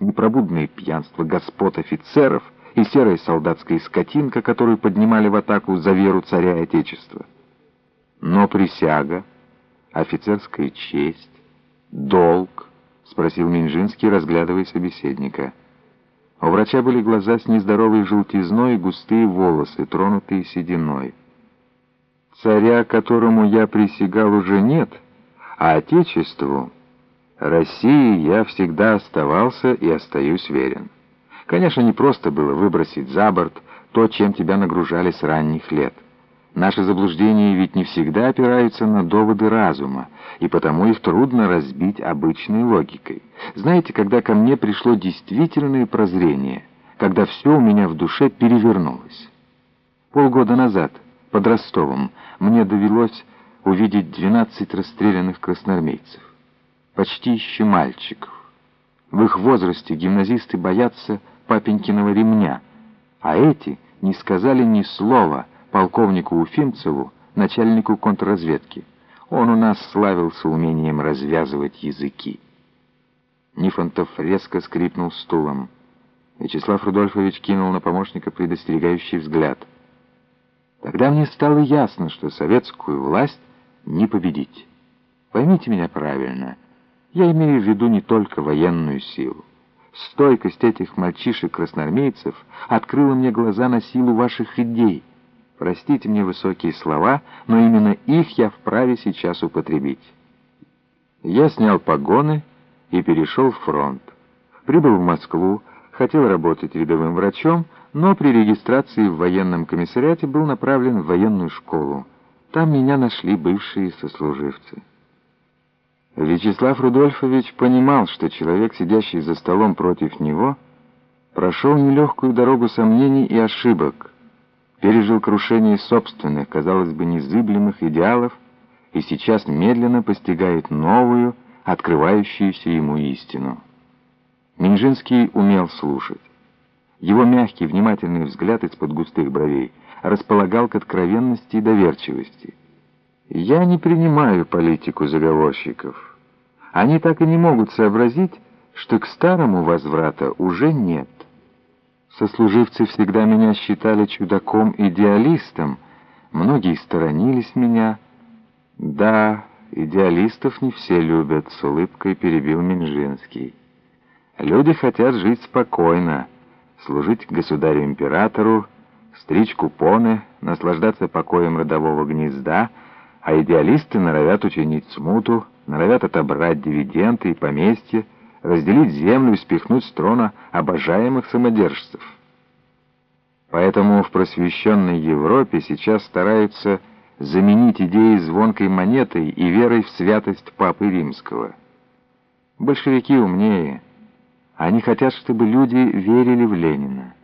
непробудное пьянство господ офицеров и серая солдатская скотинка, которую поднимали в атаку за веру царя и отечества. Но присяга, офицерская честь, долг, спросил Минжинский, разглядывая собеседника. У врача были глаза с нездоровой желтизной и густые волосы, тронутые сединой. Царя, которому я присягал, уже нет, а Отечеству, России, я всегда оставался и остаюсь верен. Конечно, не просто было выбросить за борт то, чем тебя нагружали с ранних лет. Наши заблуждения ведь не всегда опираются на доводы разума, и потому их трудно разбить обычной логикой. Знаете, когда ко мне пришло действительное прозрение, когда все у меня в душе перевернулось? Полгода назад, под Ростовом, мне довелось увидеть 12 расстрелянных красноармейцев. Почти еще мальчиков. В их возрасте гимназисты боятся папенькиного ремня, а эти не сказали ни слова — полковнику Уфимцеву, начальнику контрразведки. Он у нас славился умением развязывать языки. Нифонтов резко скрипнул стулом. Вячеслав Рудольфович кинул на помощника предостерегающий взгляд. Тогда мне стало ясно, что советскую власть не победить. Поймите меня правильно. Я имею в виду не только военную силу. Стойкость этих мальчишек-красноармейцев открыла мне глаза на силу ваших идей. Простите мне высокие слова, но именно их я вправе сейчас употребить. Я снял погоны и перешел в фронт. Прибыл в Москву, хотел работать рядовым врачом, но при регистрации в военном комиссариате был направлен в военную школу. Там меня нашли бывшие сослуживцы. Вячеслав Рудольфович понимал, что человек, сидящий за столом против него, прошел нелегкую дорогу сомнений и ошибок, пережил крушение собственных, казалось бы, незыблемых идеалов и сейчас медленно постигает новую, открывающуюся ему истину. Минжинский умел слушать. Его мягкий, внимательный взгляд из-под густых бровей располагал к откровенности и доверчивости. «Я не принимаю политику заговорщиков. Они так и не могут сообразить, что к старому возврата уже нет». Сослуживцы всегда меня считали чудаком-идеалистом. Многие сторонились меня. Да, идеалистов не все любят, с улыбкой перебил Минжинский. Люди хотят жить спокойно, служить государю-императору, стричь купоны, наслаждаться покоем родового гнезда, а идеалисты норовят учинить смуту, норовят отобрать дивиденды и поместья, разделить землю и спихнуть с трона обожаемых самодержцев. Поэтому в просвещенной Европе сейчас стараются заменить идеи звонкой монетой и верой в святость Папы Римского. Большевики умнее. Они хотят, чтобы люди верили в Ленина,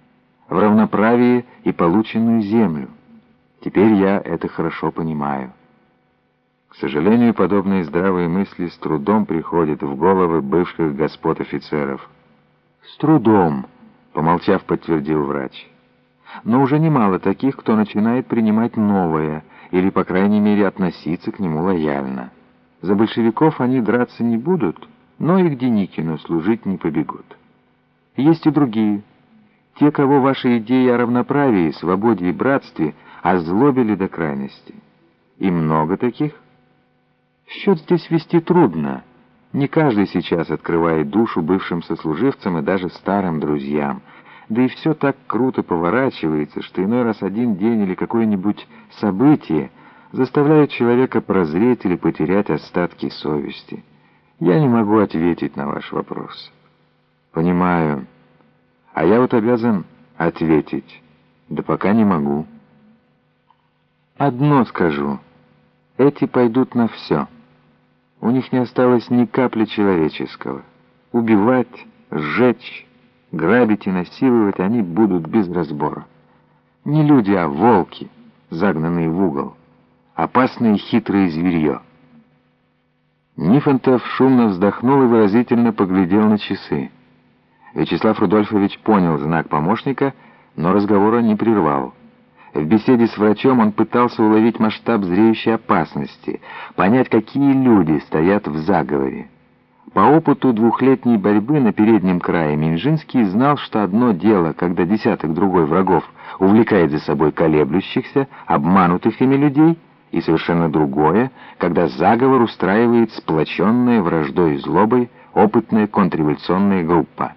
в равноправие и полученную землю. Теперь я это хорошо понимаю. К сожалению, подобные здравые мысли с трудом приходят в головы бывших господ офицеров. «С трудом», — помолчав, подтвердил врач. «Но уже немало таких, кто начинает принимать новое, или, по крайней мере, относиться к нему лояльно. За большевиков они драться не будут, но и к Деникину служить не побегут. Есть и другие. Те, кого ваши идеи о равноправии, свободе и братстве озлобили до крайности. И много таких?» Счет здесь вести трудно. Не каждый сейчас открывает душу бывшим сослуживцам и даже старым друзьям. Да и все так круто поворачивается, что иной раз один день или какое-нибудь событие заставляет человека прозреть или потерять остатки совести. Я не могу ответить на ваш вопрос. Понимаю. А я вот обязан ответить. Да пока не могу. Одно скажу. Эти пойдут на все. У них не осталось ни капли человеческого. Убивать, сжечь, грабить и насиловать они будут без разбора. Не люди, а волки, загнанные в угол. Опасное хитрое зверье. Нифонтов шумно вздохнул и выразительно поглядел на часы. Вячеслав Рудольфович понял знак помощника, но разговора не прервал. В беседе с врачом он пытался уловить масштаб зреющей опасности, понять, какие люди стоят в заговоре. По опыту двухлетней борьбы на переднем крае Минжинский знал, что одно дело, когда десяток другой врагов увлекает за собой колеблющихся, обманутых ими людей, и совершенно другое, когда заговор устраивает сплоченная враждой и злобой опытная контрреволюционная группа.